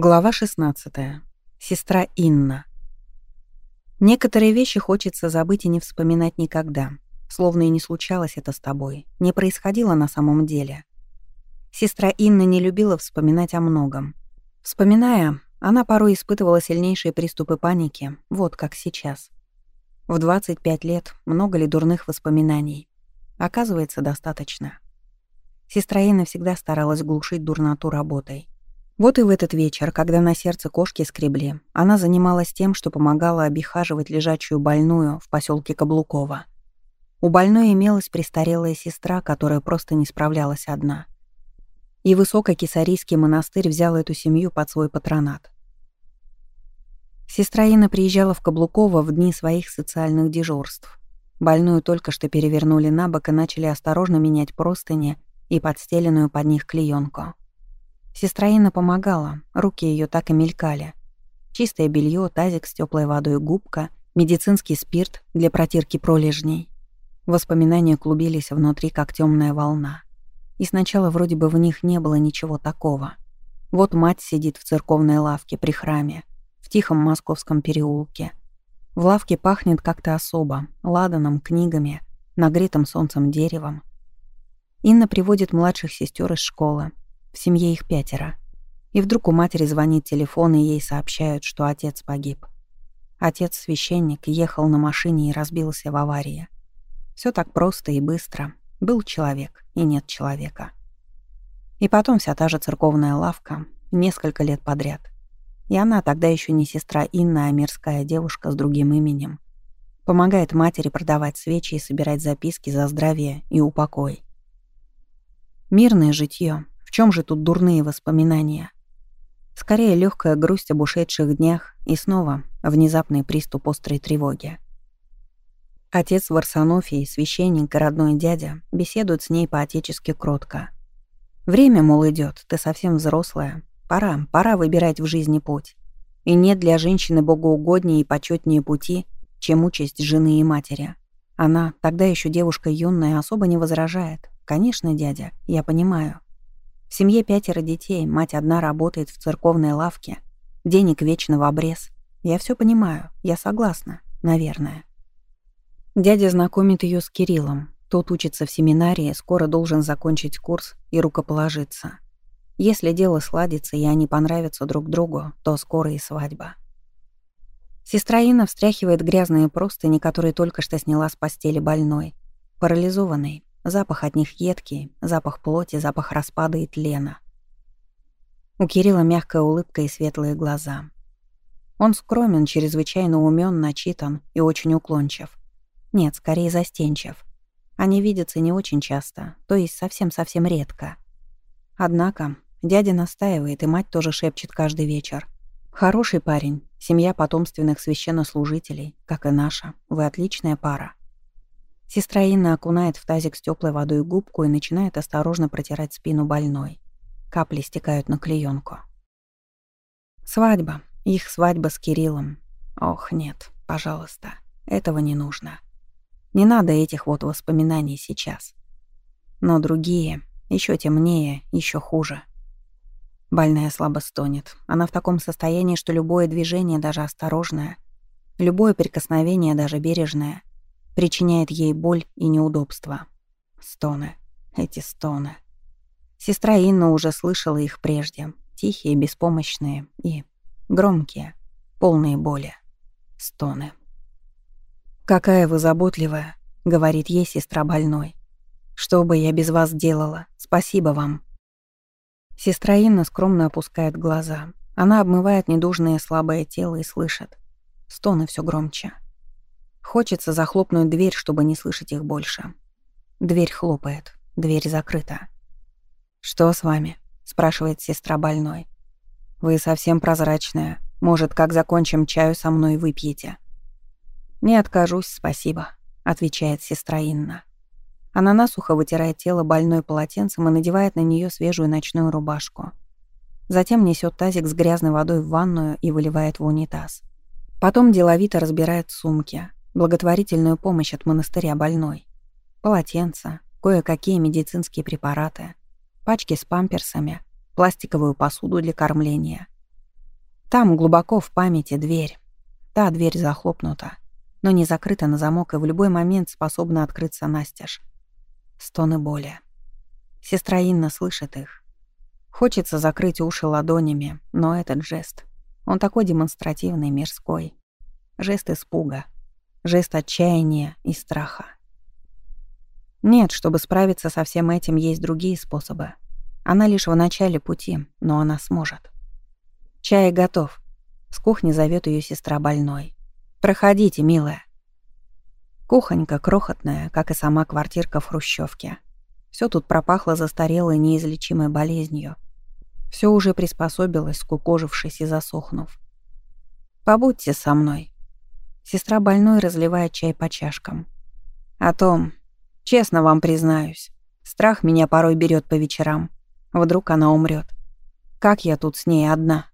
Глава 16. Сестра Инна. Некоторые вещи хочется забыть и не вспоминать никогда, словно и не случалось это с тобой, не происходило на самом деле. Сестра Инна не любила вспоминать о многом. Вспоминая, она порой испытывала сильнейшие приступы паники, вот как сейчас. В 25 лет много ли дурных воспоминаний? Оказывается, достаточно. Сестра Инна всегда старалась глушить дурноту работой — вот и в этот вечер, когда на сердце кошки скребли, она занималась тем, что помогала обихаживать лежачую больную в поселке Каблукова. У больной имелась престарелая сестра, которая просто не справлялась одна. И Высококисарийский монастырь взял эту семью под свой патронат. Сестра Инна приезжала в Каблуково в дни своих социальных дежурств. Больную только что перевернули на бок и начали осторожно менять простыни и подстеленную под них клеёнку. Сестра Инна помогала, руки ее так и мелькали. Чистое белье, тазик с теплой водой, губка, медицинский спирт для протирки пролежней. Воспоминания клубились внутри, как темная волна. И сначала вроде бы в них не было ничего такого. Вот мать сидит в церковной лавке при храме, в тихом московском переулке. В лавке пахнет как-то особо, ладаном, книгами, нагретым солнцем деревом. Инна приводит младших сестер из школы, в семье их пятеро. И вдруг у матери звонит телефон, и ей сообщают, что отец погиб. Отец-священник ехал на машине и разбился в аварии. Все так просто и быстро. Был человек, и нет человека. И потом вся та же церковная лавка, несколько лет подряд. И она тогда еще не сестра Инна, а мирская девушка с другим именем. Помогает матери продавать свечи и собирать записки за здравие и упокой. Мирное житье, в чем же тут дурные воспоминания? Скорее легкая грусть об ушедших днях и снова внезапный приступ острой тревоги. Отец в Арсенофии, священник и родной дядя беседуют с ней по-отечески кротко. «Время, мол, идет, ты совсем взрослая. Пора, пора выбирать в жизни путь. И нет для женщины богоугоднее и почетнее пути, чем участь жены и матери. Она, тогда еще девушка юная, особо не возражает. Конечно, дядя, я понимаю. В семье пятеро детей, мать одна работает в церковной лавке. Денег вечно в обрез. Я все понимаю, я согласна, наверное. Дядя знакомит ее с Кириллом. Тот учится в семинарии, скоро должен закончить курс и рукоположиться. Если дело сладится и они понравятся друг другу, то скоро и свадьба. Сестра Инна встряхивает грязные простыни, которые только что сняла с постели больной. Парализованной, Запах от них едкий, запах плоти, запах распада и тлена. У Кирилла мягкая улыбка и светлые глаза. Он скромен, чрезвычайно умен, начитан и очень уклончив. Нет, скорее застенчив. Они видятся не очень часто, то есть совсем-совсем редко. Однако дядя настаивает, и мать тоже шепчет каждый вечер. «Хороший парень, семья потомственных священнослужителей, как и наша. Вы отличная пара. Сестра Инна окунает в тазик с теплой водой губку и начинает осторожно протирать спину больной. Капли стекают на клеенку. Свадьба. Их свадьба с Кириллом. Ох, нет, пожалуйста, этого не нужно. Не надо этих вот воспоминаний сейчас. Но другие, еще темнее, еще хуже. Больная слабо стонет. Она в таком состоянии, что любое движение, даже осторожное, любое прикосновение, даже бережное, причиняет ей боль и неудобства. Стоны. Эти стоны. Сестра Инна уже слышала их прежде. Тихие, беспомощные и громкие, полные боли. Стоны. «Какая вы заботливая», — говорит ей сестра больной. «Что бы я без вас делала? Спасибо вам». Сестра Инна скромно опускает глаза. Она обмывает недужное слабое тело и слышит. Стоны все громче. Хочется захлопнуть дверь, чтобы не слышать их больше. Дверь хлопает, дверь закрыта. «Что с вами?» — спрашивает сестра больной. «Вы совсем прозрачная. Может, как закончим чаю со мной выпьете?» «Не откажусь, спасибо», — отвечает сестра Инна. Она насухо вытирает тело больной полотенцем и надевает на нее свежую ночную рубашку. Затем несет тазик с грязной водой в ванную и выливает в унитаз. Потом деловито разбирает сумки, благотворительную помощь от монастыря больной, полотенца, кое-какие медицинские препараты, пачки с памперсами, пластиковую посуду для кормления. Там глубоко в памяти дверь. Та дверь захлопнута, но не закрыта на замок и в любой момент способна открыться настежь. Стоны боли. Сестра Инна слышит их. Хочется закрыть уши ладонями, но этот жест, он такой демонстративный, мирской. Жест испуга, жест отчаяния и страха. Нет, чтобы справиться со всем этим, есть другие способы. Она лишь в начале пути, но она сможет. Чай готов. С кухни зовет ее сестра больной. «Проходите, милая». Кухонька крохотная, как и сама квартирка в хрущевке. Все тут пропахло застарелой неизлечимой болезнью. Все уже приспособилось, скукожившись и засохнув. «Побудьте со мной». Сестра больной разливает чай по чашкам. «О том, честно вам признаюсь, страх меня порой берет по вечерам. Вдруг она умрет. Как я тут с ней одна?»